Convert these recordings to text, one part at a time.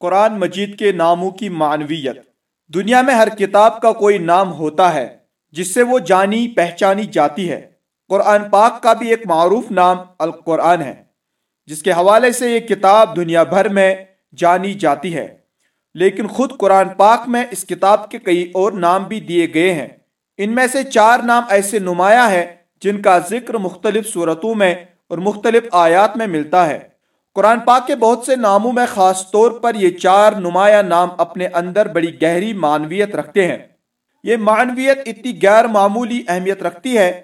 قرآن مجید کے ناموں کی معنویت۔ دنیا میں ہر کتاب کا کوئی نام ہوتا ہے، جس سے وہ جانی، پہچانی جاتی ہے۔ قرآن پاک کا بھی ایک معروف نام القرآن ہے، جس کے حوالے سے یہ کتاب دنیا بھر میں جانی جاتی ہے۔ لیکن خود قرآن پاک میں اس کتاب کے کئی اور نام بھی دیے گئے ہیں۔ ان میں سے چار نام ایسے نمایاں ہیں، جن کا ذکر مختلف صورتوں میں اور مختلف آیات میں ملتا ہے۔ قرآن پاک کے بہت سے ناموں میں خاص طور پر یہ چار نمایاں نام اپنے اندر بڑی گہری معنویت رکھتے ہیں۔ یہ معنویت اتنی غیر معمولی اہمیت رکھتی ہے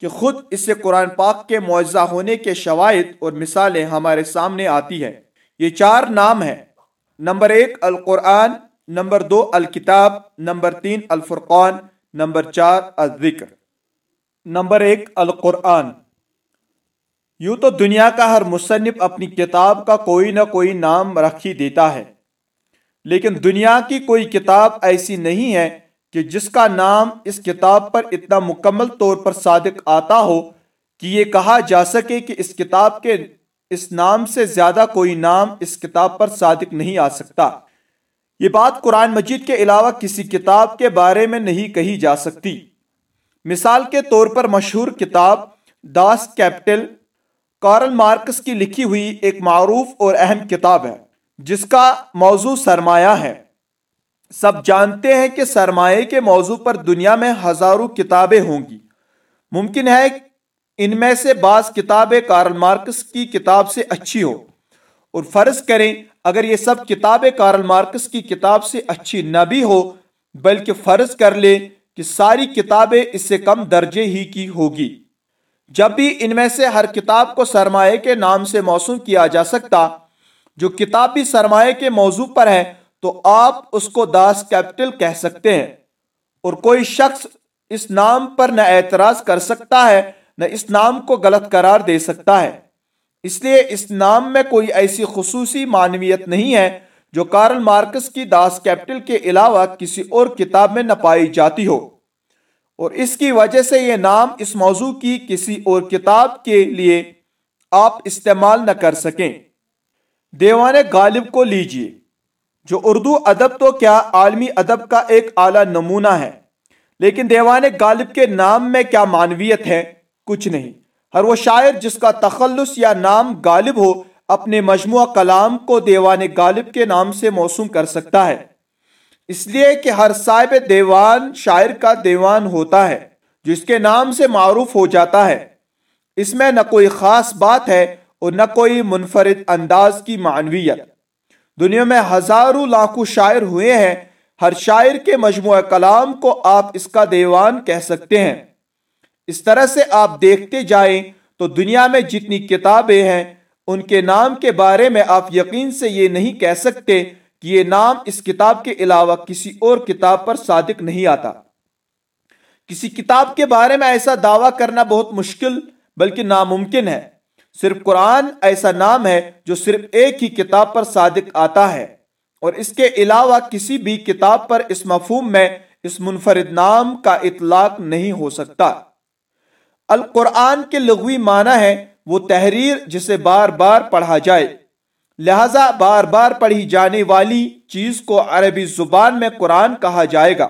کہ خود اس سے قرآن پاک کے معجزہ ہونے کے شوائد اور مثالیں ہمارے سامنے آتی ہے یہ چار نام ہیں۔ نمبر ایک، القرآن، نمبر دو، الکتاب، نمبر تین، الفرقان، نمبر چار، الذکر۔ نمبر ایک، القرآن۔ یوں تو دنیا کا ہر مصنف اپنی کتاب کا کوئی نہ کوئی نام رکھ ہی دیتا ہے۔ لیکن دنیا کی کوئی کتاب ایسی نہیں ہے کہ جس کا نام اس کتاب پر اتنا مکمل طور پر صادق آتا ہو کہ یہ کہا جا سکے کہ اس کتاب کے اس نام سے زیادہ کوئی نام اس کتاب پر صادق نہیں آ سکتا۔ یہ بات قرآن مجید کے علاوہ کسی کتاب کے بارے میں نہیں کہی جا سکتی۔ مثال کے طور پر مشہور کتاب داس کیپٹل کارل مارکس کی لکھی ہوئی ایک معروف اور اہم کتاب ہے، جس کا موضوع سرمایہ ہے۔ سب جانتے ہیں کہ سرمایہ کے موضوع پر دنیا میں ہزاروں کتابیں ہوں گی۔ ممکن ہے ان میں سے بعض کتابیں کارل مارکس کی کتاب سے اچھی ہو اور فرض کریں، اگر یہ سب کتابیں کارل مارکس کی کتاب سے اچھی نہ بھی ہو، بلکہ فرض کر لے کہ ساری کتابیں اس سے کم درجے ہی کی ہوگی۔ جب بھی ان میں سے ہر کتاب کو سرمایہ کے نام سے موسوم کیا جا سکتا، جو کتاب بھی سرمایہ کے موضوع پر ہے، تو آپ اس کو داس کیپٹل کہہ سکتے ہیں۔ اور کوئی شخص اس نام پر نہ اعتراض کر سکتا ہے، نہ اس نام کو غلط قرار دے سکتا ہے۔ اس لیے اس نام میں کوئی ایسی خصوصی معنویت نہیں ہے، جو کارل مارکس کی داس کیپٹل کے علاوہ کسی اور کتاب میں نہ پائی جاتی ہو۔ اور اس کی وجہ سے یہ نام اس موضوع کی کسی اور کتاب کے لیے آپ استعمال نہ کر سکیں۔ دیوان غالب کو لیجیے، جو اردو ادب تو کیا عالمی ادب کا ایک اعلیٰ نمونہ ہے، لیکن دیوان غالب کے نام میں کیا معنویت ہے؟ کچھ نہیں۔ ہر وہ شاعر جس کا تخلص یا نام غالب ہو، اپنے مجموعہ کلام کو دیوان غالب کے نام سے موسوم کر سکتا ہے۔ اس لیے کہ ہر صاحب دیوان شاعر کا دیوان ہوتا ہے جو اس کے نام سے معروف ہو جاتا ہے۔ اس میں نہ کوئی خاص بات ہے اور نہ کوئی منفرد انداز کی معنویت۔ دنیا میں ہزاروں لاکھوں شاعر ہوئے ہیں، ہر شاعر کے مجموعہ کلام کو آپ اس کا دیوان کہہ سکتے ہیں۔ اس طرح سے آپ دیکھتے جائیں تو دنیا میں جتنی کتابیں ہیں، ان کے نام کے بارے میں آپ یقین سے یہ نہیں کہہ سکتے کہ یہ نام اس کتاب کے علاوہ کسی اور کتاب پر صادق نہیں آتا۔ کسی کتاب کے بارے میں ایسا دعویٰ کرنا بہت مشکل بلکہ ناممکن ہے۔ صرف قرآن ایسا نام ہے جو صرف ایک ہی کتاب پر صادق آتا ہے اور اس کے علاوہ کسی بھی کتاب پر اس مفہوم میں اس منفرد نام کا اطلاق نہیں ہو سکتا۔ القرآن کے لغوی معنی ہے وہ تحریر جسے بار بار پڑھا جائے۔ لہذا بار بار پڑھی جانے والی چیز کو عربی زبان میں قرآن کہا جائے گا۔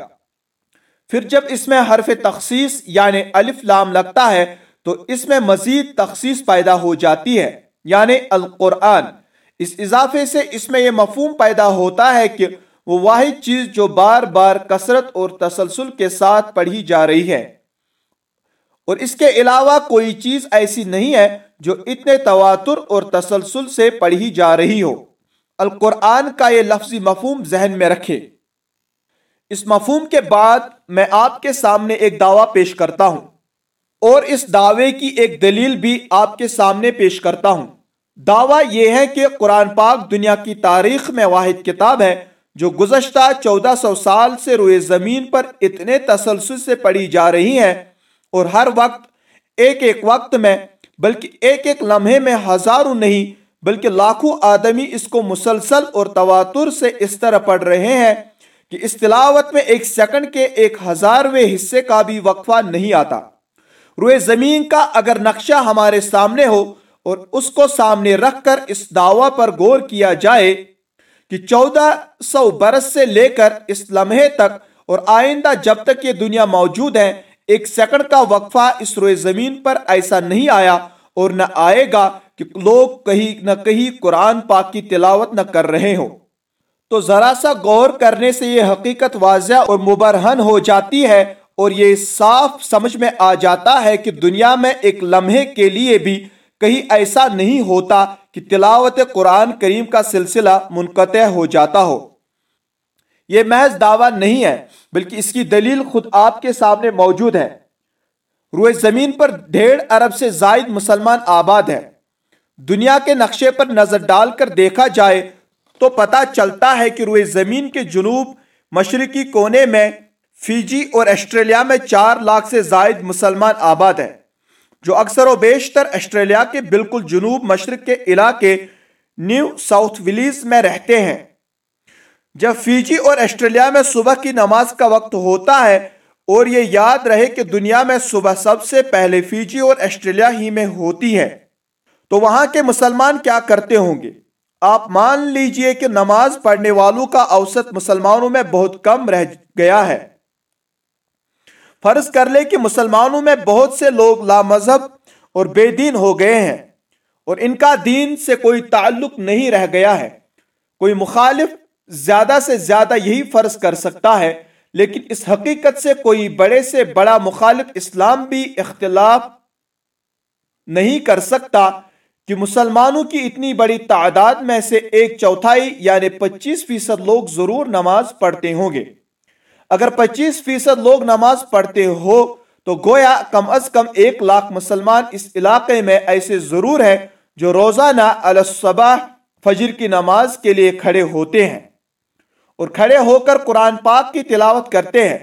پھر جب اس میں حرف تخصیص یعنی الف لام لگتا ہے، تو اس میں مزید تخصیص پیدا ہو جاتی ہے یعنی القرآن۔ اس اضافے سے اس میں یہ مفہوم پیدا ہوتا ہے کہ وہ واحد چیز جو بار بار کثرت اور تسلسل کے ساتھ پڑھی جا رہی ہے۔ اور اس کے علاوہ کوئی چیز ایسی نہیں ہے جو اتنے تواتر اور تسلسل سے پڑھی جا رہی ہو القرآن کا یہ لفظی مفہوم ذہن میں رکھے اس مفہوم کے بعد میں آپ کے سامنے ایک دعویٰ پیش کرتا ہوں۔ اور اس دعوے کی ایک دلیل بھی آپ کے سامنے پیش کرتا ہوں۔ دعویٰ یہ ہے کہ قرآن پاک دنیا کی تاریخ میں واحد کتاب ہے، جو گزشتہ چودہ سو سال سے روئے زمین پر اتنے تسلسل سے پڑھی جا رہی ہیں اور ہر وقت، ایک ایک وقت میں بلکہ ایک ایک لمحے میں ہزاروں نہیں، بلکہ لاکھوں آدمی اس کو مسلسل اور تواتر سے اس طرح پڑھ رہے ہیں کہ اس تلاوت میں ایک سیکنڈ کے ایک ہزارویں حصے کا بھی وقفہ نہیں آتا۔ روئے زمین کا اگر نقشہ ہمارے سامنے ہو اور اس کو سامنے رکھ کر اس دعویٰ پر غور کیا جائے کہ چودہ سو برس سے لے کر اس لمحے تک اور آئندہ جب تک یہ دنیا موجود ہے ایک سیکنڈ کا وقفہ اس روئے زمین پر ایسا نہیں آیا اور نہ آئے گا کہ لوگ کہیں نہ کہیں قرآن پاک کی تلاوت نہ کر رہے ہوں۔ تو ذرا سا غور کرنے سے یہ حقیقت واضح اور مبرہن ہو جاتی ہے اور یہ صاف سمجھ میں آ جاتا ہے کہ دنیا میں ایک لمحے کے لیے بھی کہیں ایسا نہیں ہوتا کہ تلاوت قرآن کریم کا سلسلہ منقطع ہو جاتا ہو۔ یہ محض دعویٰ نہیں ہے، بلکہ اس کی دلیل خود آپ کے سامنے موجود ہے۔ روئے زمین پر ڈیڑھ ارب سے زائد مسلمان آباد ہے دنیا کے نقشے پر نظر ڈال کر دیکھا جائے تو پتا چلتا ہے کہ روئے زمین کے جنوب مشرقی کونے میں، فیجی اور آسٹریلیا میں چار لاکھ سے زائد مسلمان آباد ہیں، جو اکثر و بیشتر آسٹریلیا کے بالکل جنوب مشرق کے علاقے نیو ساؤتھ ولیز میں رہتے ہیں۔ جب فیجی اور آسٹریلیا میں صبح کی نماز کا وقت ہوتا ہے اور یہ یاد رہے کہ دنیا میں صبح سب سے پہلے فیجی اور آسٹریلیا ہی میں ہوتی ہے، تو وہاں کے مسلمان کیا کرتے ہوں گے؟ آپ مان لیجیے کہ نماز پڑھنے والوں کا اوسط مسلمانوں میں بہت کم رہ گیا ہے۔ فرض کر لے کہ مسلمانوں میں بہت سے لوگ لا مذہب اور بے دین ہو گئے ہیں اور ان کا دین سے کوئی تعلق نہیں رہ گیا ہے۔ کوئی مخالف زیادہ سے زیادہ یہی فرض کر سکتا ہے، لیکن اس حقیقت سے کوئی بڑے سے بڑا مخالف اسلام بھی اختلاف نہیں کر سکتا کہ مسلمانوں کی اتنی بڑی تعداد میں سے ایک چوتھائی یعنی پچیس فیصد لوگ ضرور نماز پڑھتے ہوں گے۔ اگر پچیس فیصد لوگ نماز پڑھتے ہو تو گویا کم از کم ایک لاکھ مسلمان اس علاقے میں ایسے ضرور ہیں جو روزانہ الصبح فجر کی نماز کے لیے کھڑے ہوتے ہیں۔ اور کھڑے ہو کر قرآن پاک کی تلاوت کرتے ہیں۔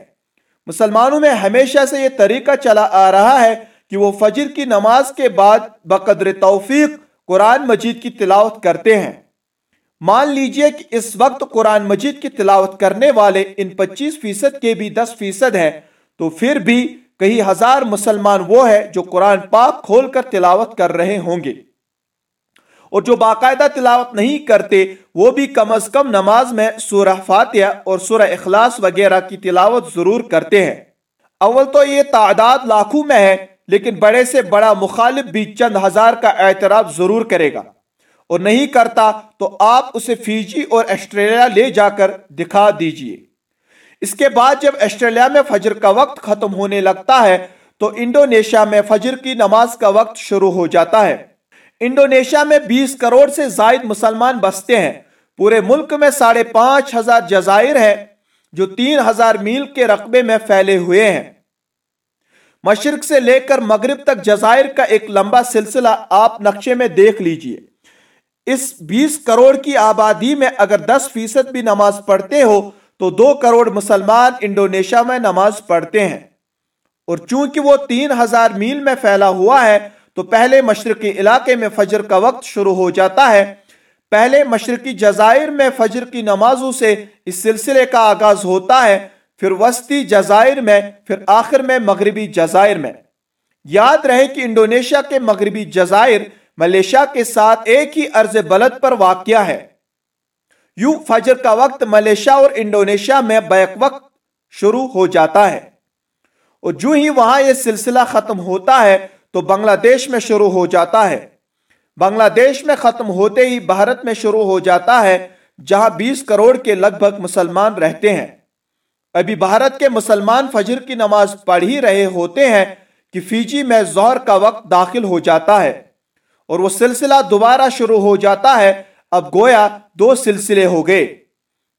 مسلمانوں میں ہمیشہ سے یہ طریقہ چلا آ رہا ہے کہ وہ فجر کی نماز کے بعد بقدر توفیق قرآن مجید کی تلاوت کرتے ہیں۔ مان لیجیے کہ اس وقت قرآن مجید کی تلاوت کرنے والے ان پچیس فیصد کے بھی دس فیصد ہیں، تو پھر بھی کئی ہزار مسلمان وہ ہے جو قرآن پاک کھول کر تلاوت کر رہے ہوں گے۔ اور جو باقاعدہ تلاوت نہیں کرتے، وہ بھی کم از کم نماز میں سورہ فاتحہ اور سورہ اخلاص وغیرہ کی تلاوت ضرور کرتے ہیں۔ اول تو یہ تعداد لاکھوں میں ہے، لیکن بڑے سے بڑا مخالف بھی چند ہزار کا اعتراف ضرور کرے گا۔ اور نہیں کرتا تو آپ اسے فیجی اور آسٹریلیا لے جا کر دکھا دیجیے۔ اس کے بعد جب آسٹریلیا میں فجر کا وقت ختم ہونے لگتا ہے، تو انڈونیشیا میں فجر کی نماز کا وقت شروع ہو جاتا ہے۔ انڈونیشیا میں بیس کروڑ سے زائد مسلمان بستے ہیں۔ پورے ملک میں ساڑھے پانچ ہزار جزائر ہیں، جو تین ہزار میل کے رقبے میں پھیلے ہوئے ہیں۔ مشرق سے لے کر مغرب تک جزائر کا ایک لمبا سلسلہ آپ نقشے میں دیکھ لیجیے۔ اس بیس کروڑ کی آبادی میں اگر دس فیصد بھی نماز پڑھتے ہو، تو دو کروڑ مسلمان انڈونیشیا میں نماز پڑھتے ہیں۔ اور چونکہ وہ تین ہزار میل میں پھیلا ہوا ہے تو پہلے مشرقی علاقے میں فجر کا وقت شروع ہو جاتا ہے۔ پہلے مشرقی جزائر میں فجر کی نمازوں سے اس سلسلے کا آغاز ہوتا ہے، پھر وسطی جزائر میں، پھر آخر میں مغربی جزائر میں۔ یاد رہے کہ انڈونیشیا کے مغربی جزائر ملیشیا کے ساتھ ایک ہی عرض بلد پر واقع ہے۔ یوں فجر کا وقت ملیشیا اور انڈونیشیا میں بیک وقت شروع ہو جاتا ہے۔ اور جو ہی وہاں یہ سلسلہ ختم ہوتا ہے تو بنگلہ دیش میں شروع ہو جاتا ہے۔ بنگلہ دیش میں ختم ہوتے ہی بھارت میں شروع ہو جاتا ہے، جہاں بیس کروڑ کے لگ بھگ مسلمان رہتے ہیں۔ ابھی بھارت کے مسلمان فجر کی نماز پڑھ ہی رہے ہوتے ہیں کہ فیجی میں زہر کا وقت داخل ہو جاتا ہے۔ اور وہ سلسلہ دوبارہ شروع ہو جاتا ہے، اب گویا دو سلسلے ہو گئے۔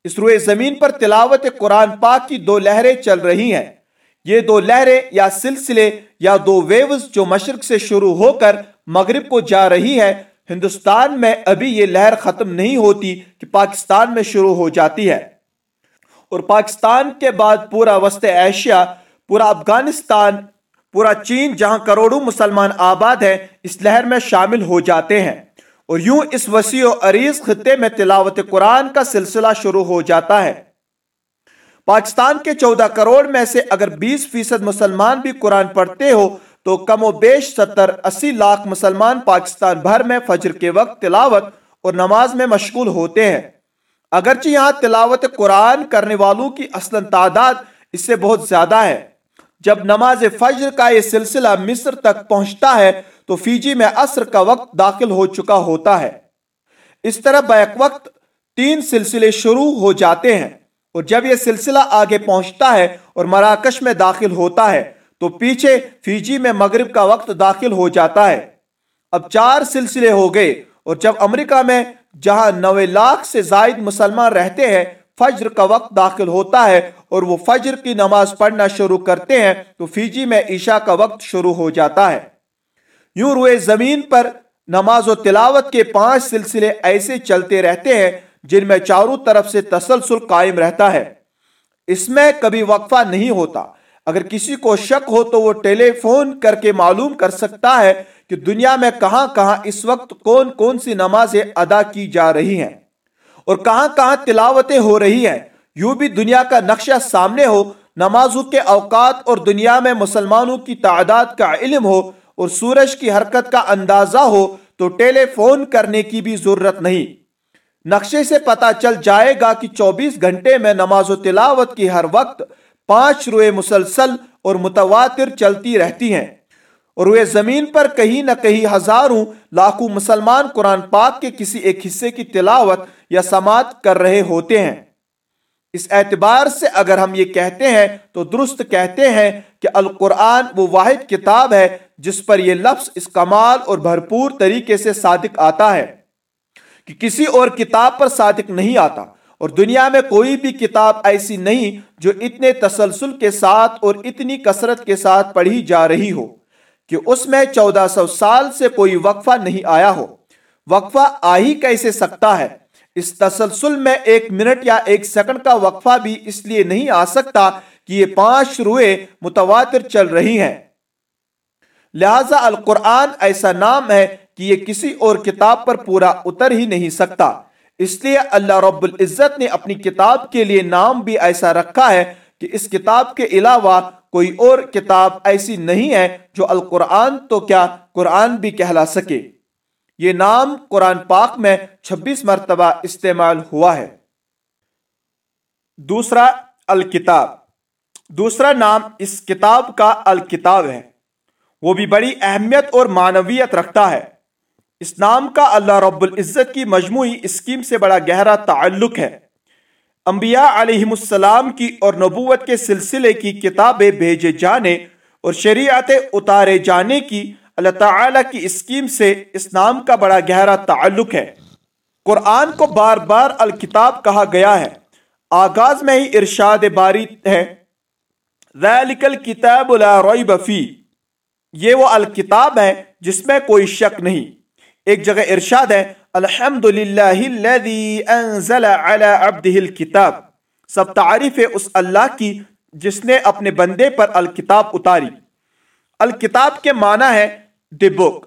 اس روئے زمین پر تلاوت قرآن پاک کی دو لہریں چل رہی ہیں۔ یہ دو لہریں یا سلسلے یا دو ویوز جو مشرق سے شروع ہو کر مغرب کو جا رہی ہے ہندوستان میں ابھی یہ لہر ختم نہیں ہوتی کہ پاکستان میں شروع ہو جاتی ہے۔ اور پاکستان کے بعد پورا وسط ایشیا، پورا افغانستان، پورا چین، جہاں کروڑوں مسلمان آباد ہیں، اس لہر میں شامل ہو جاتے ہیں۔ اور یوں اس وسیع و عریض خطے میں تلاوت قرآن کا سلسلہ شروع ہو جاتا ہے۔ پاکستان کے چودہ کروڑ میں سے اگر بیس فیصد مسلمان بھی قرآن پڑھتے ہو، تو کم و بیش ستر اسی لاکھ مسلمان پاکستان بھر میں فجر کے وقت تلاوت اور نماز میں مشغول ہوتے ہیں۔ اگرچہ یہاں تلاوت قرآن کرنے والوں کی اصلا تعداد اس سے بہت زیادہ ہے۔ جب نماز فجر کا یہ سلسلہ مصر تک پہنچتا ہے، تو فیجی میں عصر کا وقت داخل ہو چکا ہوتا ہے۔ اس طرح بیک وقت تین سلسلے شروع ہو جاتے ہیں۔ اور جب یہ سلسلہ آگے پہنچتا ہے اور مراکش میں داخل ہوتا ہے، تو پیچھے فیجی میں مغرب کا وقت داخل ہو جاتا ہے۔ اب چار سلسلے ہو گئے اور جب امریکہ میں جہاں نوے لاکھ سے زائد مسلمان رہتے ہیں، فجر کا وقت داخل ہوتا ہے اور وہ فجر کی نماز پڑھنا شروع کرتے ہیں، تو فیجی میں عشاء کا وقت شروع ہو جاتا ہے۔ یوں روئے زمین پر نماز و تلاوت کے پانچ سلسلے ایسے چلتے رہتے ہیں جن میں چاروں طرف سے تسلسل قائم رہتا ہے۔ اس میں کبھی وقفہ نہیں ہوتا۔ اگر کسی کو شک ہو تو وہ ٹیلی فون کر کے معلوم کر سکتا ہے کہ دنیا میں کہاں کہاں اس وقت کون کون سی نمازیں ادا کی جا رہی ہیں۔ اور کہاں کہاں تلاوتیں ہو رہی ہیں۔ یوں بھی دنیا کا نقشہ سامنے ہو، نمازوں کے اوقات اور دنیا میں مسلمانوں کی تعداد کا علم ہو اور سورج کی حرکت کا اندازہ ہو تو ٹیلی فون کرنے کی بھی ضرورت نہیں۔ نقشے سے پتا چل جائے گا کہ چوبیس گھنٹے میں نماز و تلاوت کی ہر وقت پانچ روئے مسلسل اور متواتر چلتی رہتی ہیں۔ اور وہ زمین پر کہیں نہ کہیں ہزاروں لاکھوں مسلمان قرآن پاک کے کسی ایک حصے کی تلاوت یا سماعت کر رہے ہوتے ہیں۔ اس اعتبار سے اگر ہم یہ کہتے ہیں تو درست کہتے ہیں کہ القرآن وہ واحد کتاب ہے جس پر یہ لفظ اس کمال اور بھرپور طریقے سے صادق آتا ہے۔ کہ کسی اور کتاب پر صادق نہیں آتا اور دنیا میں کوئی بھی کتاب ایسی نہیں جو اتنے تسلسل کے ساتھ اور اتنی کثرت کے ساتھ پڑھی جا رہی ہو کہ اس میں چودہ سو سال سے کوئی وقفہ نہیں آیا ہو۔ وقفہ آ ہی کیسے سکتا ہے؟ اس تسلسل میں ایک منٹ یا ایک سیکنڈ کا وقفہ بھی اس لیے نہیں آ سکتا کہ یہ پانچ روئے متواتر چل رہی ہیں۔ لہذا القرآن ایسا نام ہے کہ یہ کسی اور کتاب پر پورا اتر ہی نہیں سکتا۔ اس لیے اللہ رب العزت نے اپنی کتاب کے لیے نام بھی ایسا رکھا ہے کہ اس کتاب کے علاوہ کوئی اور کتاب ایسی نہیں ہے جو القرآن تو کیا قرآن بھی کہلا سکے۔ یہ نام قرآن پاک میں چھبیس مرتبہ استعمال ہوا ہے۔ دوسرا، الکتاب۔ دوسرا نام اس کتاب کا الکتاب ہے۔ وہ بھی بڑی اہمیت اور معنویت رکھتا ہے۔ اس نام کا اللہ رب العزت کی مجموعی اسکیم سے بڑا گہرا تعلق ہے۔ انبیاء علیہ السلام کی اور نبوت کے سلسلے کی کتابیں بھیجے جانے اور شریعت اتارے جانے کی اللہ تعالی کی اسکیم سے اس نام کا بڑا گہرا تعلق ہے۔ قرآن کو بار بار الکتاب کہا گیا ہے۔ آغاز میں ہی ارشاد باری ہے۔ ذالک الکتاب لا ریب فی۔ یہ وہ الکتاب ہے جس میں کوئی شک نہیں۔ ایک جگہ ارشاد ہے الحمد الكتاب سب تعریف ہے اس اللہ کی جس نے اپنے بندے پر الکتاب اتاری۔ الکتاب کے معنی ہے دی بک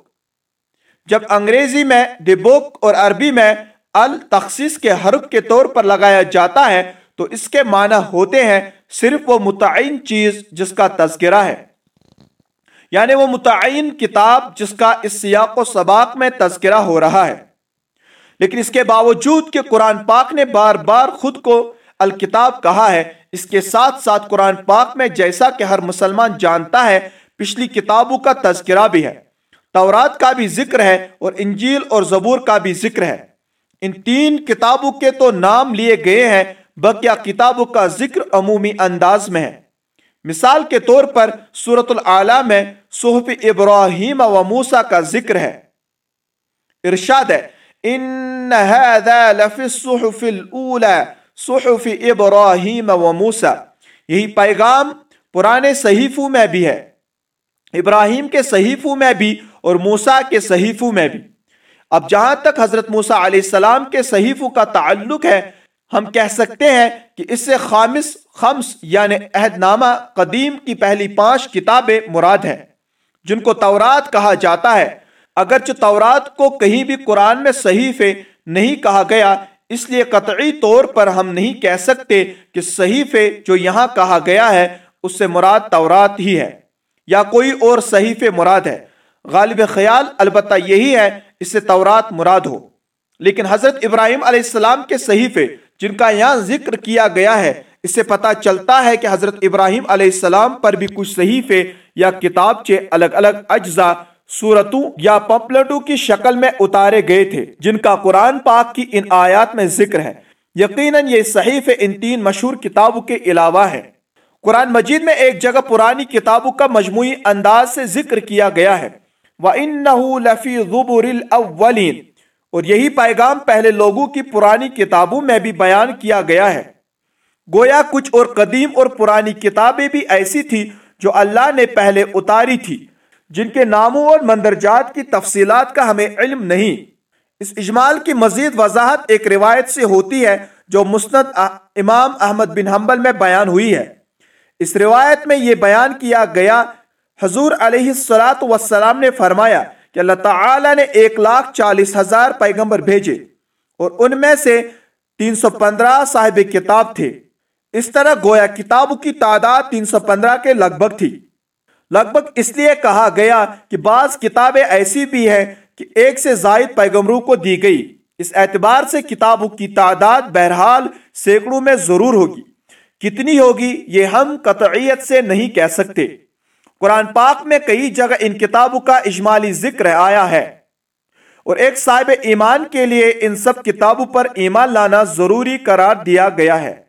جب انگریزی میں دی بک اور عربی میں التخصیص کے حرف کے طور پر لگایا جاتا ہے، تو اس کے معنی ہوتے ہیں صرف وہ متعین چیز جس کا تذکرہ ہے۔ یعنی وہ متعین کتاب جس کا اس سیاق و سباق میں تذکرہ ہو رہا ہے۔ لیکن اس کے باوجود کہ قرآن پاک نے بار بار خود کو الکتاب کہا ہے، اس کے ساتھ ساتھ قرآن پاک میں جیسا کہ ہر مسلمان جانتا ہے، پچھلی کتابوں کا تذکرہ بھی ہے۔ تورات کا بھی ذکر ہے اور انجیل اور زبور کا بھی ذکر ہے۔ ان تین کتابوں کے تو نام لیے گئے ہیں، بقیہ کتابوں کا ذکر عمومی انداز میں ہے۔ مثال کے طور پر سورت العلیٰ میں صحف ابراہیم و موسیٰ کا ذکر ہے۔ ارشاد ہے، ان هذا لفی الصحف الاولى، صحف ابراہیم و موسیٰ یہی پیغام پرانے صحیفوں میں بھی ہے، ابراہیم کے صحیفوں میں بھی اور موسیٰ کے صحیفوں میں بھی۔ اب جہاں تک حضرت موسیٰ علیہ السلام کے صحیفوں کا تعلق ہے ہم کہہ سکتے ہیں کہ اس سے خامس خمس یعنی عہد نامہ قدیم کی پہلی پانچ کتابیں مراد ہیں جن کو تورات کہا جاتا ہے۔ اگرچہ تورات کو کہیں بھی قرآن میں صحیفے نہیں کہا گیا اس لیے قطعی طور پر ہم نہیں کہہ سکتے کہ صحیفے جو یہاں کہا گیا ہے اس سے مراد تورات ہی ہے یا کوئی اور صحیفے مراد ہے۔ غالب خیال البتہ یہی ہے اس سے تورات مراد ہو۔ لیکن حضرت ابراہیم علیہ السلام کے صحیفے جن کا یہاں ذکر کیا گیا ہے، اس سے پتا چلتا ہے کہ حضرت ابراہیم علیہ السلام پر بھی کچھ صحیفے یا کتابچے الگ الگ اجزاء صورتوں یا پمپلٹوں کی شکل میں اتارے گئے تھے، جن کا قرآن پاک کی ان آیات میں ذکر ہے۔ یقیناً یہ صحیف ان تین مشہور کتابوں کے علاوہ ہے قرآن مجید میں ایک جگہ پرانی کتابوں کا مجموعی انداز سے ذکر کیا گیا ہے۔ وَإِنَّهُ لَفِي ظُبُرِ الْأَوَّلِينَ۔ اور یہی پیغام پہلے لوگوں کی پرانی کتابوں میں بھی بیان کیا گیا ہے۔ گویا کچھ اور قدیم اور پرانی کتابیں بھی ایسی تھی جو اللہ نے پہلے اتاری تھی، جن کے ناموں اور مندرجات کی تفصیلات کا ہمیں علم نہیں۔ اس اجمال کی مزید وضاحت ایک روایت سے ہوتی ہے جو مسند امام احمد بن حنبل میں بیان ہوئی ہے۔ اس روایت میں یہ بیان کیا گیا، حضور علیہ السلاۃ وسلام نے فرمایا کہ اللہ تعالی نے ایک لاکھ چالیس ہزار پیغمبر بھیجے اور ان میں سے تین سو پندرہ صاحب کتاب تھے۔ اس طرح گویا کتابوں کی تعداد تین سو پندرہ کے لگ بھگ تھی۔ لگ بھگ اس لیے کہا گیا کہ بعض کتابیں ایسی بھی ہیں کہ ایک سے زائد پیغمبروں کو دی گئی۔ اس اعتبار سے کتابوں کی تعداد بہرحال سینکڑوں میں ضرور ہوگی۔ کتنی ہوگی یہ ہم قطعیت سے نہیں کہہ سکتے۔ قرآن پاک میں کئی جگہ ان کتابوں کا اجمالی ذکر آیا ہے۔ اور ایک صاحب ایمان کے لیے ان سب کتابوں پر ایمان لانا ضروری قرار دیا گیا ہے۔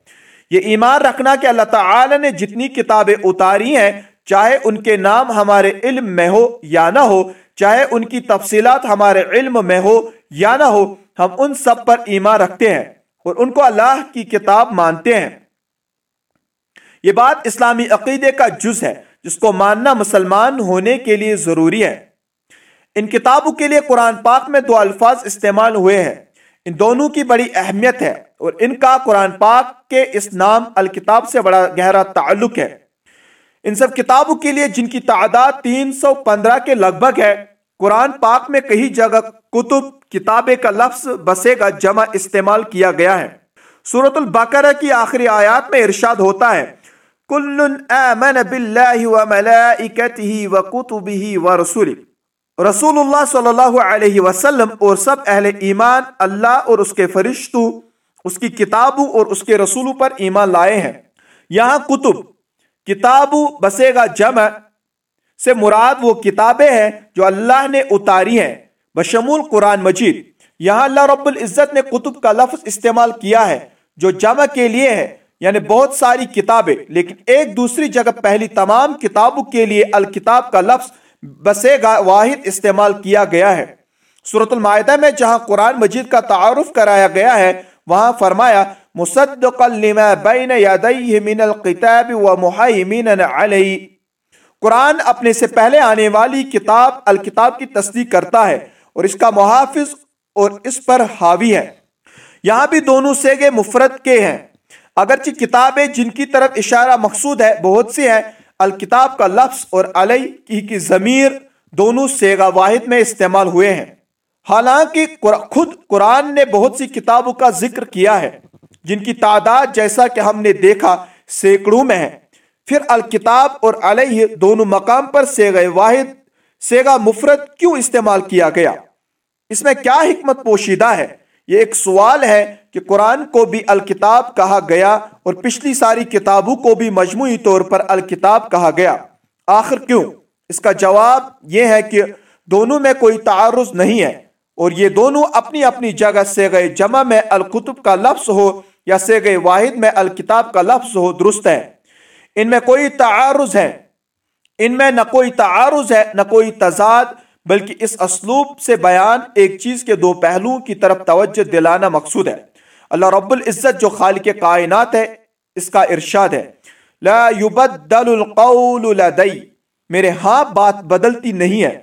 یہ ایمان رکھنا کہ اللہ تعالی نے جتنی کتابیں اتاری ہیں، چاہے ان کے نام ہمارے علم میں ہو یا نہ ہو، چاہے ان کی تفصیلات ہمارے علم میں ہو یا نہ ہو، ہم ان سب پر ایمان رکھتے ہیں اور ان کو اللہ کی کتاب مانتے ہیں۔ یہ بات اسلامی عقیدے کا جز ہے۔ جس کو ماننا مسلمان ہونے کے لیے ضروری ہے۔ ان کتابوں کے لیے قرآن پاک میں دو الفاظ استعمال ہوئے ہیں۔ ان دونوں کی بڑی اہمیت ہے اور ان کا قرآن پاک کے اس نام الکتاب سے بڑا گہرا تعلق ہے۔ ان سب کتابوں کے لیے جن کی تعداد تین سو پندرہ کے لگ بھگ ہے، قرآن پاک میں کئی جگہ کتب، کتابیں کا لفظ بسے کا جمع استعمال کیا گیا ہے۔ سورت البقرہ کی آخری آیات میں ارشاد ہوتا ہے کل آمن باللہ وملائکتہ وکتبہ ورسولہ رسول اللہ صلی اللہ علیہ وسلم اور سب اہل ایمان اللہ اور اس کے فرشتوں اس کی کتابوں اور اس کے رسولوں پر ایمان لائے ہیں۔ یہاں کتب، کتابو بسے گا جمع سے مراد وہ کتابیں ہیں جو اللہ نے اتاری ہیں۔ بشمول قرآن مجید، یہاں اللہ رب العزت نے کتب کا لفظ استعمال کیا ہے جو جمع کے لیے ہے۔ یعنی بہت ساری کتابیں، لیکن ایک دوسری جگہ پہلی تمام کتابوں کے لیے الکتاب کا لفظ بسے گا واحد استعمال کیا گیا ہے۔ صورت المائدہ میں جہاں قرآن مجید کا تعارف کرایا گیا ہے، وہاں فرمایا، مصدقا لما بین یدیہ من القتاب علی قرآن اپنے سے پہلے آنے والی کتاب الکتاب کی تصدیق کرتا ہے اور اس کا محافظ اور اس پر حاوی ہے۔ یہاں بھی دونوں سیگے مفرد کے ہیں۔ اگرچہ کتابیں جن کی طرف اشارہ مقصود ہے، بہت سی ہیں، الکتاب کا لفظ اور علی کی ضمیر دونوں سیگا واحد میں استعمال ہوئے ہیں۔ حالانکہ خود قرآن نے بہت سی کتابوں کا ذکر کیا ہے، جن کی تعداد جیسا کہ ہم نے دیکھا سینکڑوں میں ہے۔ پھر الکتاب اور علیہ دونوں مقام پر سیگا واحد، سیگا مفرد کیوں استعمال کیا گیا؟ اس میں کیا حکمت پوشیدہ ہے؟ یہ ایک سوال ہے کہ قرآن کو بھی الکتاب کہا گیا اور پچھلی ساری کتابوں کو بھی مجموعی طور پر الکتاب کہا گیا۔ آخر کیوں؟ اس کا جواب یہ ہے کہ دونوں میں کوئی تعارض نہیں ہے اور یہ دونوں اپنی اپنی جگہ سے گئے جمع میں الکتب کا لفظ ہو یا سے گئے واحد میں الکتاب کا لفظ ہو درست ہے۔ ان میں کوئی تعارض ہے۔ ان میں نہ کوئی تعارض ہے، نہ کوئی تضاد، بلکہ اس اسلوب سے بیان ایک چیز کے دو پہلوؤں کی طرف توجہ دلانا مقصود ہے۔ اللہ رب العزت جو خالق کائنات ہے، اس کا ارشاد ہے۔ لا يبدل القول لدی، میرے ہاں بات بدلتی نہیں ہے۔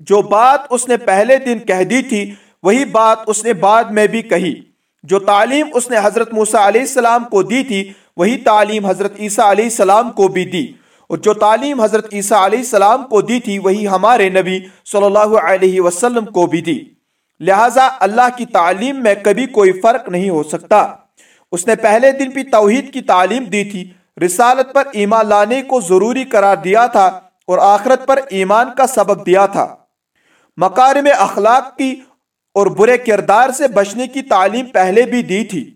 جو بات اس نے پہلے دن کہہ دی تھی، وہی بات اس نے بعد میں بھی کہی۔ جو تعلیم اس نے حضرت موسیٰ علیہ السلام کو دی تھی، وہی تعلیم حضرت عیسیٰ علیہ السلام کو بھی دی۔ اور جو تعلیم حضرت عیسیٰ علیہ السلام کو دی تھی، وہی ہمارے نبی صلی اللہ علیہ وسلم کو بھی دی۔ لہٰذا اللہ کی تعلیم میں کبھی کوئی فرق نہیں ہو سکتا۔ اس نے پہلے دن بھی توحید کی تعلیم دی تھی۔ رسالت پر ایمان لانے کو ضروری قرار دیا تھا اور آخرت پر ایمان کا سبق دیا تھا۔ مکارم اخلاق کی اور برے کردار سے بچنے کی تعلیم پہلے بھی دی تھی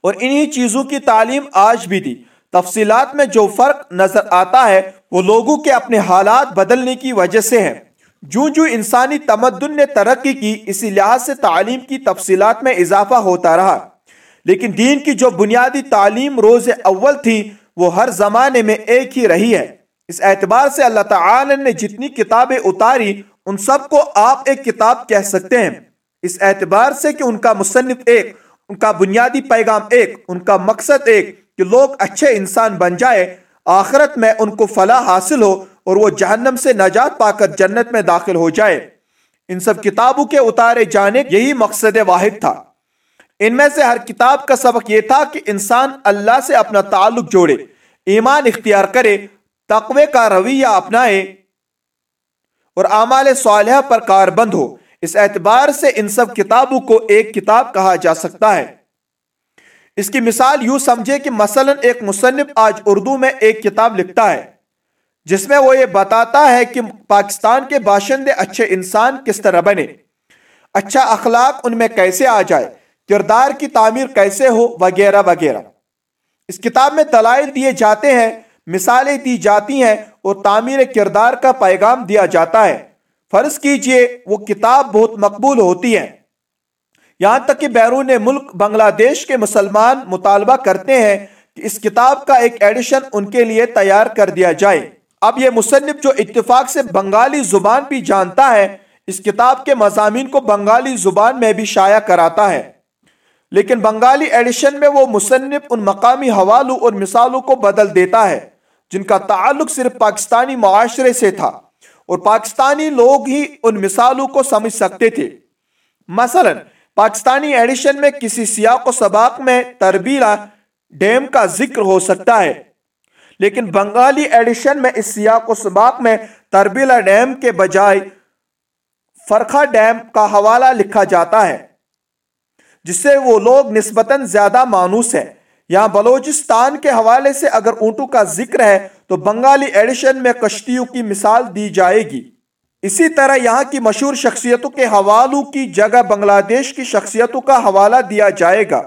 اور انہی چیزوں کی تعلیم آج بھی دی۔ تفصیلات میں جو فرق نظر آتا ہے وہ لوگوں کے اپنے حالات بدلنے کی وجہ سے ہے جو جو انسانی تمدن نے ترقی کی، اسی لحاظ سے تعلیم کی تفصیلات میں اضافہ ہوتا رہا۔ لیکن دین کی جو بنیادی تعلیم روز اول تھی، وہ ہر زمانے میں ایک ہی رہی ہے۔ اس اعتبار سے اللہ تعالی نے جتنی کتابیں اتاری، ان سب کو آپ ایک کتاب کہہ سکتے ہیں۔ اس اعتبار سے کہ ان کا مصنف ایک، ان کا بنیادی پیغام ایک، ان کا مقصد ایک کہ لوگ اچھے انسان بن جائے، آخرت میں ان کو فلاح حاصل ہو اور وہ جہنم سے نجات پا کر جنت میں داخل ہو جائے۔ ان سب کتابوں کے اتارے جانے یہی مقصد واحد تھا۔ ان میں سے ہر کتاب کا سبق یہ تھا کہ انسان اللہ سے اپنا تعلق جوڑے، ایمان اختیار کرے، تقوی کا رویہ اپنائے اور اعمال صالحہ پر کار بند ہو۔ اس اعتبار سے ان سب کتابوں کو ایک کتاب کہا جا سکتا ہے۔ اس کی مثال یوں سمجھے کہ مثلا ایک مصنف آج اردو میں ایک کتاب لکھتا ہے۔ جس میں وہ یہ بتاتا ہے کہ پاکستان کے باشندے اچھے انسان کس طرح بنے۔ اچھا اخلاق ان میں کیسے آ جائے؟ کردار کی تعمیر کیسے ہو؟ وغیرہ وغیرہ۔ اس کتاب میں دلائل دیے جاتے ہیں، مثالیں دی جاتی ہیں اور تعمیر کردار کا پیغام دیا جاتا ہے۔ فرض کیجیے، وہ کتاب بہت مقبول ہوتی ہے۔ یہاں تک کہ بیرون ملک بنگلہ دیش کے مسلمان مطالبہ کرتے ہیں کہ اس کتاب کا ایک ایڈیشن ان کے لیے تیار کر دیا جائے۔ اب یہ مصنف جو اتفاق سے بنگالی زبان بھی جانتا ہے، اس کتاب کے مضامین کو بنگالی زبان میں بھی شائع کراتا ہے۔ لیکن بنگالی ایڈیشن میں وہ مصنف ان مقامی حوالوں اور مثالوں کو بدل دیتا ہے، جن کا تعلق صرف پاکستانی معاشرے سے تھا۔ اور پاکستانی لوگ ہی ان مثالوں کو سمجھ سکتے تھے۔ مثلا، پاکستانی ایڈیشن میں کسی سیاق و سباق میں تربیلا ڈیم کا ذکر ہو سکتا ہے۔ لیکن بنگالی ایڈیشن میں اس سیاق و سباق میں تربیلا ڈیم کے بجائے فرخا ڈیم کا حوالہ لکھا جاتا ہے، جس سے وہ لوگ نسبتاً زیادہ مانوس ہیں۔ یہاں بلوچستان کے حوالے سے اگر اونٹوں کا ذکر ہے تو بنگالی ایڈیشن میں کشتیوں کی مثال دی جائے گی۔ اسی طرح یہاں کی مشہور شخصیتوں کے حوالوں کی جگہ بنگلہ دیش کی شخصیتوں کا حوالہ دیا جائے گا،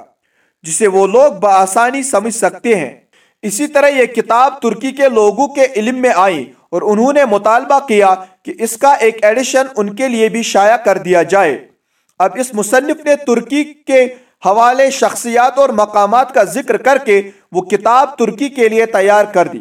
جسے وہ لوگ بآسانی سمجھ سکتے ہیں۔ اسی طرح یہ کتاب ترکی کے لوگوں کے علم میں آئی اور انہوں نے مطالبہ کیا کہ اس کا ایک ایڈیشن ان کے لیے بھی شائع کر دیا جائے۔ اب اس مصنف نے ترکی کے حوالے شخصیات اور مقامات کا ذکر کر کے وہ کتاب ترکی کے لیے تیار کر دی۔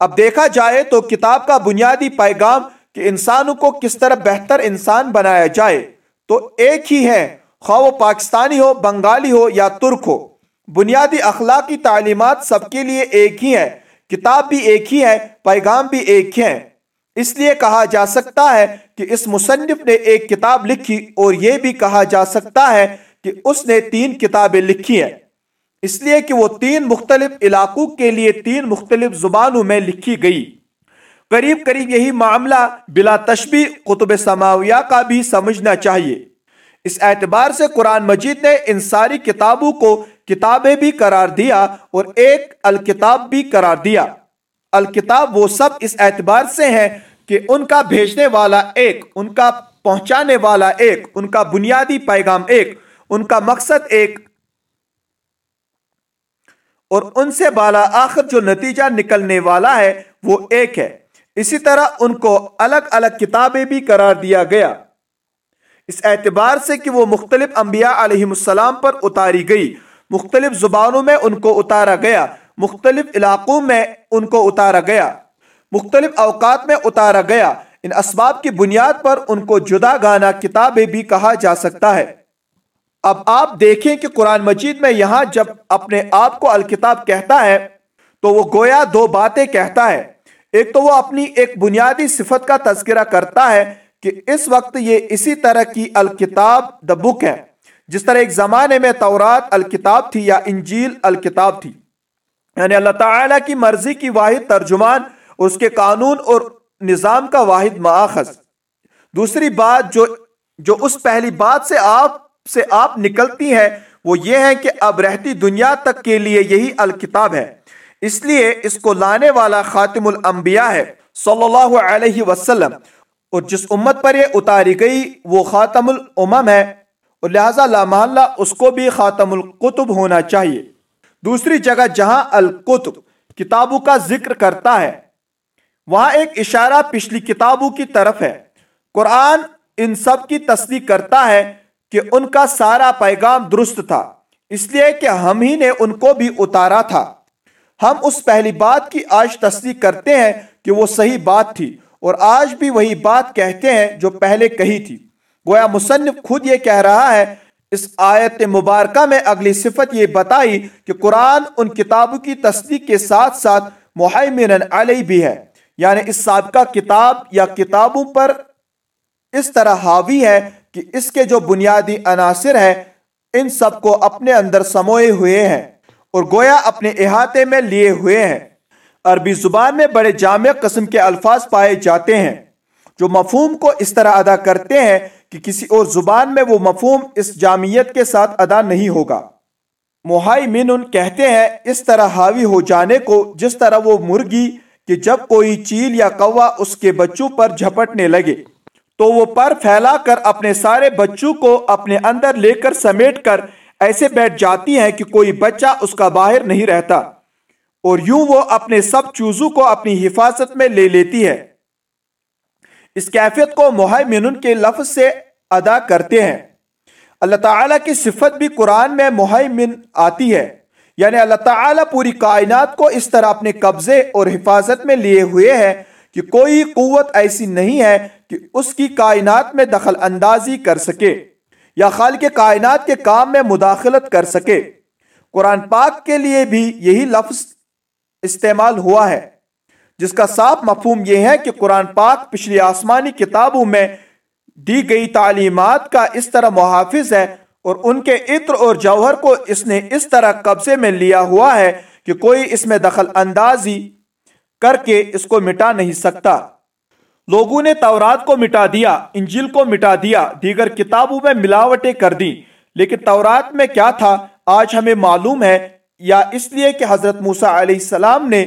اب دیکھا جائے تو کتاب کا بنیادی پیغام کہ انسانوں کو کس طرح بہتر انسان بنایا جائے تو ایک ہی ہے، خواہ وہ پاکستانی ہو، بنگالی ہو یا ترک ہو۔ بنیادی اخلاقی تعلیمات سب کے لیے ایک ہی ہے کتاب بھی ایک ہی ہے پیغام بھی ایک ہی ہے اس لیے کہا جا سکتا ہے کہ اس مصنف نے ایک کتاب لکھی اور یہ بھی کہا جا سکتا ہے کہ اس نے تین کتابیں لکھی ہیں۔ اس لیے کہ وہ تین مختلف علاقوں کے لیے تین مختلف زبانوں میں لکھی گئی۔ قریب قریب یہی معاملہ بلا تشبی قطب سماویہ کا بھی سمجھنا چاہیے۔ اس اعتبار سے قرآن مجید نے ان ساری کتابوں کو کتابیں بھی قرار دیا اور ایک الکتاب بھی قرار دیا۔ الکتاب وہ سب اس اعتبار سے ہیں کہ ان کا بھیجنے والا ایک، ان کا پہنچانے والا ایک، ان کا بنیادی پیغام ایک، ان کا مقصد ایک۔ اور ان سے بالا آخر جو نتیجہ نکلنے والا ہے وہ ایک ہے۔ اسی طرح ان کو الگ الگ کتابیں بھی قرار دیا گیا۔ اس اعتبار سے کہ وہ مختلف انبیاء علیہ السلام پر اتاری گئی۔ مختلف زبانوں میں ان کو اتارا گیا، مختلف علاقوں میں ان کو اتارا گیا، مختلف اوقات میں اتارا گیا۔ ان اسباب کی بنیاد پر ان کو جدا گانا کتابیں بھی کہا جا سکتا ہے۔ اب آپ دیکھیں کہ قرآن مجید میں یہاں جب اپنے آپ کو الکتاب کہتا ہے، تو وہ گویا دو باتیں کہتا ہے۔ ایک تو وہ اپنی ایک بنیادی صفت کا تذکرہ کرتا ہے کہ اس وقت یہ اسی طرح کی الکتاب دا بک ہے۔ جس طرح ایک زمانے میں تورات الکتاب تھی یا انجیل الکتاب تھی۔ یعنی اللہ تعالیٰ کی مرضی کی واحد ترجمان، اس کے قانون اور نظام کا واحد ماخذ دوسری بات جو جو اس پہلی بات سے آپ سے آپ نکلتی ہے وہ یہ ہے کہ اب رہتی دنیا تک کے لیے یہی الکتاب ہے۔ اس لیے اس کو لانے والا خاتم الانبیاء ہے، صلی اللہ علیہ وسلم۔ اور جس امت پر یہ اتاری گئی، وہ خاتم الامم ہے۔ اور لہذا لا محلہ اس کو بھی خاتم القتب ہونا چاہیے۔ دوسری جگہ جہاں القتب کتابوں کا ذکر کرتا ہے، وہاں ایک اشارہ پچھلی کتابوں کی طرف ہے۔ قرآن ان سب کی تصدیق کرتا ہے کہ ان کا سارا پیغام درست تھا، اس لیے کہ ہم ہی نے ان کو بھی اتارا تھا۔ ہم اس پہلی بات کی آج تصدیق کرتے ہیں کہ وہ صحیح بات تھی اور آج بھی وہی بات کہتے ہیں جو پہلے کہی تھی۔ گویا مصنف خود یہ کہہ رہا ہے، اس آیت مبارکہ میں اگلی صفت یہ بتائی کہ قرآن ان کتابوں کی تصدیق کے ساتھ ساتھ محمن علیہ بھی ہے۔ یعنی اس سابقہ کتاب یا کتابوں پر اس طرح حاوی ہے کہ اس کے جو بنیادی عناصر ہے ان سب کو اپنے اندر سموئے ہوئے ہیں اور گویا اپنے احاطے میں لیے ہوئے ہیں۔ عربی زبان میں بڑے جامع قسم کے الفاظ پائے جاتے ہیں، جو مفہوم کو اس طرح ادا کرتے ہیں کہ کسی اور زبان میں وہ مفہوم اس جامعیت کے ساتھ ادا نہیں ہوگا۔ محائی من کہتے ہیں، اس طرح حاوی ہو جانے کو جس طرح وہ مرگی کہ جب کوئی چیل یا کوا اس کے بچوں پر جھپٹنے لگے، تو وہ پر پھیلا کر اپنے سارے بچوں کو اپنے اندر لے کر سمیٹ کر ایسے بیٹھ جاتی ہیں کہ کوئی بچہ اس کا باہر نہیں رہتا۔ اور یوں وہ اپنے سب چوزوں کو اپنی حفاظت میں لے لیتی ہے اس کیفیت کو محمن کے لفظ سے ادا کرتے ہیں۔ اللہ تعالیٰ کی صفت بھی قرآن میں محمن آتی ہے۔ یعنی اللہ تعالیٰ پوری کائنات کو اس طرح اپنے قبضے اور حفاظت میں لیے ہوئے ہے کہ کوئی قوت ایسی نہیں ہے کہ اس کی کائنات میں دخل اندازی کر سکے یا خالق کائنات کے کام میں مداخلت کر سکے۔ قرآن پاک کے لیے بھی یہی لفظ استعمال ہوا ہے۔ جس کا صاف مفہوم یہ ہے کہ قرآن پاک پچھلی آسمانی کتابوں میں دی گئی تعلیمات کا اس طرح محافظ ہے اور ان کے عطر اور جوہر کو اس نے اس طرح قبضے میں لیا ہوا ہے کہ کوئی اس میں دخل اندازی کر کے اس کو مٹا نہیں سکتا۔ لوگوں نے تورات کو مٹا دیا، انجیل کو مٹا دیا، دیگر کتابوں میں ملاوٹیں کر دی لیکن تورات میں کیا تھا؟ آج ہمیں معلوم ہے، یا اس لیے کہ حضرت موسیٰ علیہ السلام نے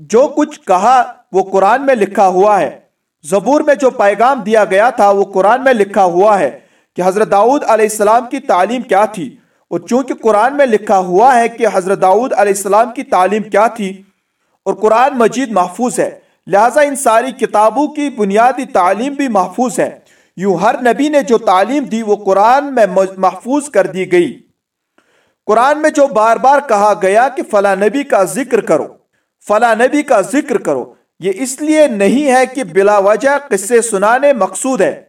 جو کچھ کہا وہ قرآن میں لکھا ہوا ہے۔ زبور میں جو پیغام دیا گیا تھا وہ قرآن میں لکھا ہوا ہے کہ حضرت داؤد علیہ السلام کی تعلیم کیا تھی۔ اور چونکہ قرآن میں لکھا ہوا ہے کہ حضرت داؤد علیہ السلام کی تعلیم کیا تھی، اور قرآن مجید محفوظ ہے، لہٰذا ان ساری کتابوں کی بنیادی تعلیم بھی محفوظ ہے۔ یوں ہر نبی نے جو تعلیم دی وہ قرآن میں محفوظ کر دی گئی۔ قرآن میں جو بار بار کہا گیا کہ فلاں نبی کا ذکر کرو۔ فلاں نبی کا ذکر کرو۔ یہ اس لیے نہیں ہے کہ بلا وجہ قصے سنانے مقصود ہے،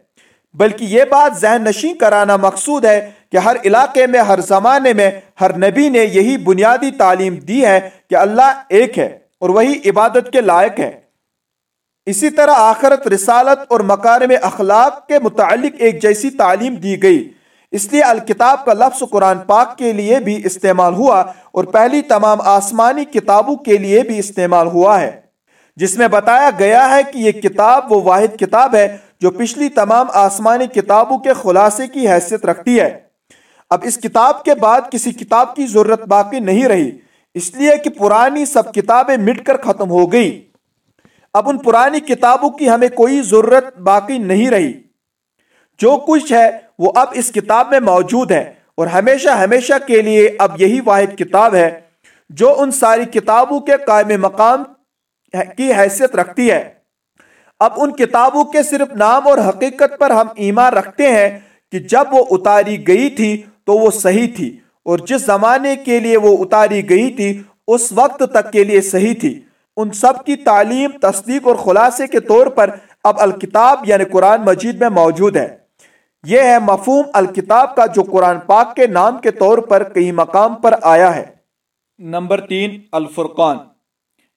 بلکہ یہ بات ذہن نشین کرانا مقصود ہے کہ ہر علاقے میں، ہر زمانے میں، ہر نبی نے یہی بنیادی تعلیم دی ہے کہ اللہ ایک ہے اور وہی عبادت کے لائق ہے۔ اسی طرح آخرت، رسالت اور مکارم اخلاق کے متعلق ایک جیسی تعلیم دی گئی۔ اس لیے الکتاب کا لفظ قرآن پاک کے لیے بھی استعمال ہوا اور پہلی تمام آسمانی کتابوں کے لیے بھی استعمال ہوا ہے۔ جس میں بتایا گیا ہے کہ یہ کتاب وہ واحد کتاب ہے جو پچھلی تمام آسمانی کتابوں کے خلاصے کی حیثیت رکھتی ہے۔ اب اس کتاب کے بعد کسی کتاب کی ضرورت باقی نہیں رہی، اس لیے کہ پرانی سب کتابیں مٹ کر ختم ہو گئی۔ اب ان پرانی کتابوں کی ہمیں کوئی ضرورت باقی نہیں رہی۔ جو کچھ ہے وہ اب اس کتاب میں موجود ہے اور ہمیشہ ہمیشہ کے لیے اب یہی واحد کتاب ہے جو ان ساری کتابوں کے قائم مقام کی حیثیت رکھتی ہے۔ اب ان کتابوں کے صرف نام اور حقیقت پر ہم ایمان رکھتے ہیں کہ جب وہ اتاری گئی تھی تو وہ صحیح تھی اور جس زمانے کے لیے وہ اتاری گئی تھی، اس وقت تک کے لیے صحیح تھی۔ ان سب کی تعلیم، تصدیق اور خلاصے کے طور پر اب الکتاب یعنی قرآن مجید میں موجود ہے۔ یہ ہے مفہوم الکتاب کا جو قرآن پاک کے نام کے طور پر کئی مقام پر آیا ہے۔ نمبر تین، الفرقان۔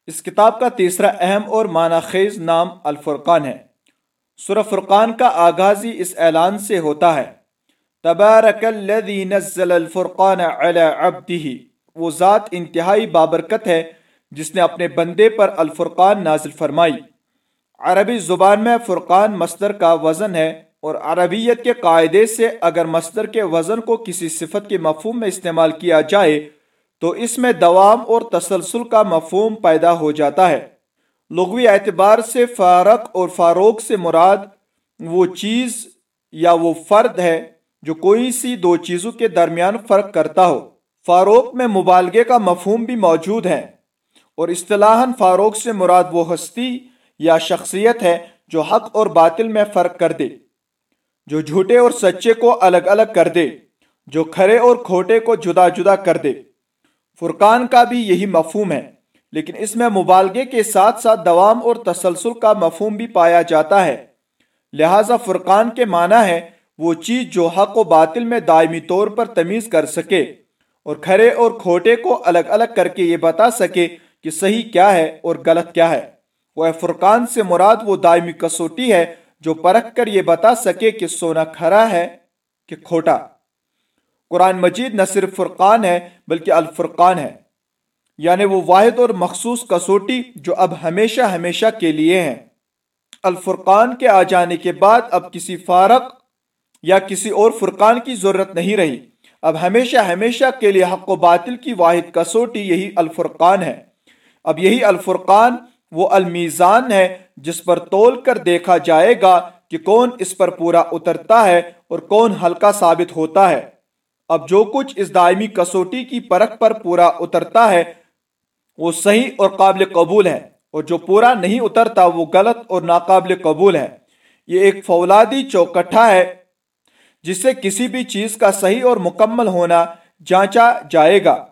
اس کتاب کا تیسرا اہم اور معنی خیز نام الفرقان ہے۔ سورہ فرقان کا آغازی اس اعلان سے ہوتا ہے۔ تبارک الذی نزل الفرقان علی عبده وہ ذات انتہائی بابرکت ہے، جس نے اپنے بندے پر الفرقان نازل فرمائی۔ عربی زبان میں فرقان مصدر کا وزن ہے اور عربیت کے قاعدے سے اگر مصدر کے وزن کو کسی صفت کے مفہوم میں استعمال کیا جائے، تو اس میں دوام اور تسلسل کا مفہوم پیدا ہو جاتا ہے۔ لغوی اعتبار سے فارق اور فاروق سے مراد وہ چیز یا وہ فرد ہے جو کوئی سی دو چیزوں کے درمیان فرق کرتا ہو۔ فاروق میں مبالغے کا مفہوم بھی موجود ہے اور اصطلاحاً فاروق سے مراد وہ ہستی یا شخصیت ہے جو حق اور باطل میں فرق کر دے۔ جو جھوٹے اور سچے کو الگ الگ کر دے، جو کھرے اور کھوٹے کو جدا جدا کر دے۔ فرقان کا بھی یہی مفہوم ہے، لیکن اس میں مبالغے کے ساتھ ساتھ دوام اور تسلسل کا مفہوم بھی پایا جاتا ہے۔ لہذا فرقان کے معنی ہے، وہ چیز جو حق و باطل میں دائمی طور پر تمیز کر سکے اور کھرے اور کھوٹے کو الگ الگ کر کے یہ بتا سکے کہ صحیح کیا ہے اور غلط کیا ہے۔ وہ فرقان سے مراد وہ دائمی کسوٹی ہے جو پرکھ کر یہ بتا سکے کہ سونا کھرا ہے کہ کھوٹا۔ قرآن مجید نہ صرف فرقان ہے بلکہ الفرقان ہے۔ یعنی وہ واحد اور مخصوص کسوٹی جو اب ہمیشہ ہمیشہ کے لیے ہیں۔ الفرقان کے آ جانے کے بعد اب کسی فارق یا کسی اور فرقان کی ضرورت نہیں رہی۔ اب ہمیشہ ہمیشہ کے لیے حق و باطل کی واحد کسوٹی یہی الفرقان ہے۔ اب یہی الفرقان وہ المیزان ہے جس پر تول کر دیکھا جائے گا کہ کون اس پر پورا اترتا ہے اور کون ہلکا ثابت ہوتا ہے۔ اب جو کچھ اس دائمی کسوٹی کی پرکھ پر پورا اترتا ہے، وہ صحیح اور قابل قبول ہے، اور جو پورا نہیں اترتا، وہ غلط اور ناقابل قبول ہے۔ یہ ایک فولادی چوکٹھا ہے جس سے کسی بھی چیز کا صحیح اور مکمل ہونا جانچا جائے گا۔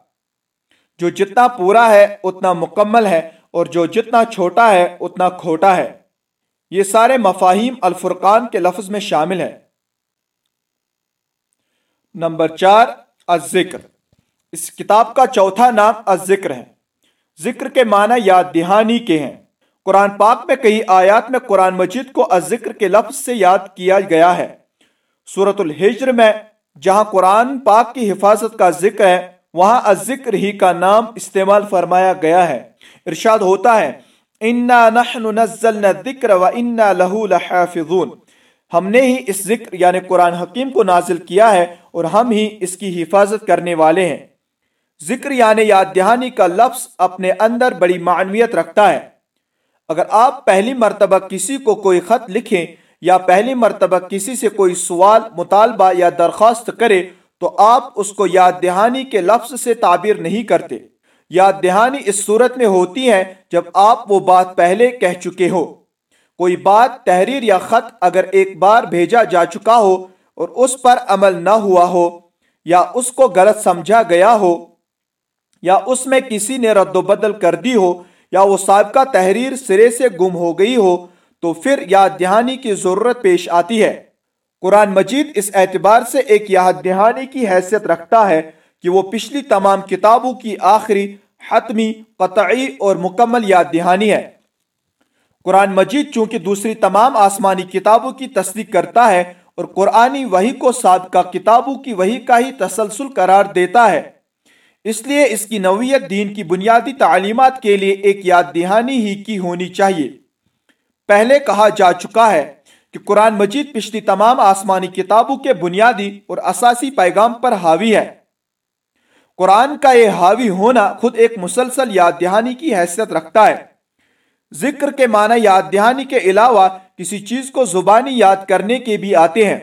جو جتنا پورا ہے، اتنا مکمل ہے اور جو جتنا چھوٹا ہے، اتنا کھوٹا ہے۔ یہ سارے مفاہیم الفرقان کے لفظ میں شامل ہے نمبر چار، الذکر۔ اس کتاب کا چوتھا نام الذکر ہے۔ ذکر کے معنی یاد دہانی کے ہیں۔ قرآن پاک میں کئی آیات میں قرآن مجید کو الذکر کے لفظ سے یاد کیا گیا ہے۔ صورت الحجر میں جہاں قرآن پاک کی حفاظت کا ذکر ہے، وہاں الذکر ہی کا نام استعمال فرمایا گیا ہے۔ ارشاد ہوتا ہے، انا نحن نزلنا الذکر و انا له لحافظون۔ ہم نے ہی اس ذکر یعنی قرآن حکیم کو نازل کیا ہے اور ہم ہی اس کی حفاظت کرنے والے ہیں۔ ذکر یعنی یاد دہانی کا لفظ اپنے اندر بڑی معنویت رکھتا ہے۔ اگر آپ پہلی مرتبہ کسی کو کوئی خط لکھیں یا پہلی مرتبہ کسی سے کوئی سوال، مطالبہ یا درخواست کرے، تو آپ اس کو یاد دہانی کے لفظ سے تعبیر نہیں کرتے۔ یاد دہانی اس صورت میں ہوتی ہے جب آپ وہ بات پہلے کہہ چکے ہو کوئی بات تحریر یا خط اگر ایک بار بھیجا جا چکا ہو اور اس پر عمل نہ ہوا ہو یا اس کو غلط سمجھا گیا ہو یا اس میں کسی نے رد و بدل کر دی ہو یا وہ سابقہ تحریر سرے سے گم ہو گئی ہو تو پھر یاد دہانی کی ضرورت پیش آتی ہے۔ قرآن مجید اس اعتبار سے ایک یاد دہانی کی حیثیت رکھتا ہے کہ وہ پچھلی تمام کتابوں کی آخری حتمی، قطعی اور مکمل یاد دہانی ہے۔ قرآن مجید چونکہ دوسری تمام آسمانی کتابوں کی تصدیق کرتا ہے اور قرآنی وہی کو سابقہ کتابوں کی وہی کا ہی تسلسل قرار دیتا ہے، اس لیے اس کی نوعیت دین کی بنیادی تعلیمات کے لیے ایک یاد دہانی ہی کی ہونی چاہیے۔ پہلے کہا جا چکا ہے کہ قرآن مجید پچھلی تمام آسمانی کتابوں کے بنیادی اور اساسی پیغام پر حاوی ہے۔ قرآن کا یہ حاوی ہونا خود ایک مسلسل یاد دہانی کی حیثیت رکھتا ہے۔ ذکر کے معنی یاد دہانی کے علاوہ کسی چیز کو زبانی یاد کرنے کے بھی آتے ہیں۔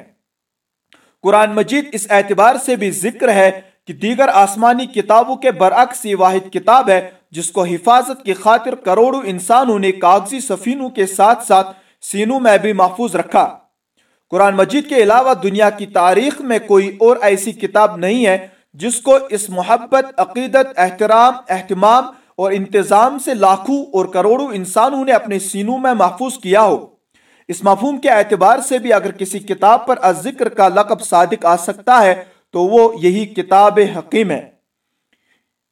قرآن مجید اس اعتبار سے بھی ذکر ہے کہ دیگر آسمانی کتابوں کے برعکس یہ واحد کتاب ہے جس کو حفاظت کی خاطر کروڑوں انسانوں نے کاغذی سفینوں کے ساتھ ساتھ سینوں میں بھی محفوظ رکھا۔ قرآن مجید کے علاوہ دنیا کی تاریخ میں کوئی اور ایسی کتاب نہیں ہے جس کو اس محبت، عقیدت، احترام، اہتمام اور انتظام سے لاکھوں اور کروڑوں انسانوں نے اپنے سینوں میں محفوظ کیا ہو۔ اس مفہوم کے اعتبار سے بھی اگر کسی کتاب پر ذکر کا لقب صادق آ سکتا ہے، تو وہ یہی کتاب حکیم ہے۔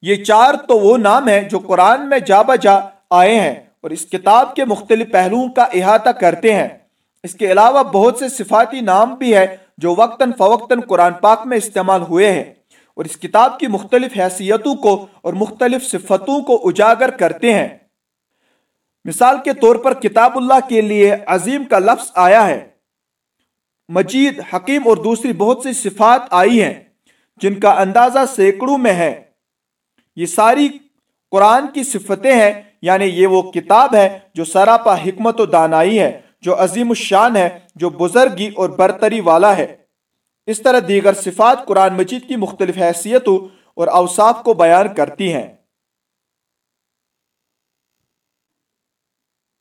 یہ چار تو وہ نام ہیں جو قرآن میں جا بجا آئے ہیں اور اس کتاب کے مختلف پہلوؤں کا احاطہ کرتے ہیں۔ اس کے علاوہ بہت سے صفاتی نام بھی ہے جو وقتاً فوقتاً قرآن پاک میں استعمال ہوئے ہیں۔ اور اس کتاب کی مختلف حیثیتوں کو اور مختلف صفتوں کو اجاگر کرتے ہیں۔ مثال کے طور پر کتاب اللہ کے لیے عظیم کا لفظ آیا ہے۔ مجید، حکیم اور دوسری بہت سی صفات آئی ہیں جن کا اندازہ سینکڑوں میں ہے۔ یہ ساری قرآن کی صفتیں ہیں یعنی یہ وہ کتاب ہے جو سراپا حکمت و دانائی ہے، جو عظیم الشان ہے، جو بزرگی اور برتری والا ہے۔ اس طرح دیگر صفات قرآن مجید کی مختلف حیثیتوں اور اوصاف کو بیان کرتی ہیں۔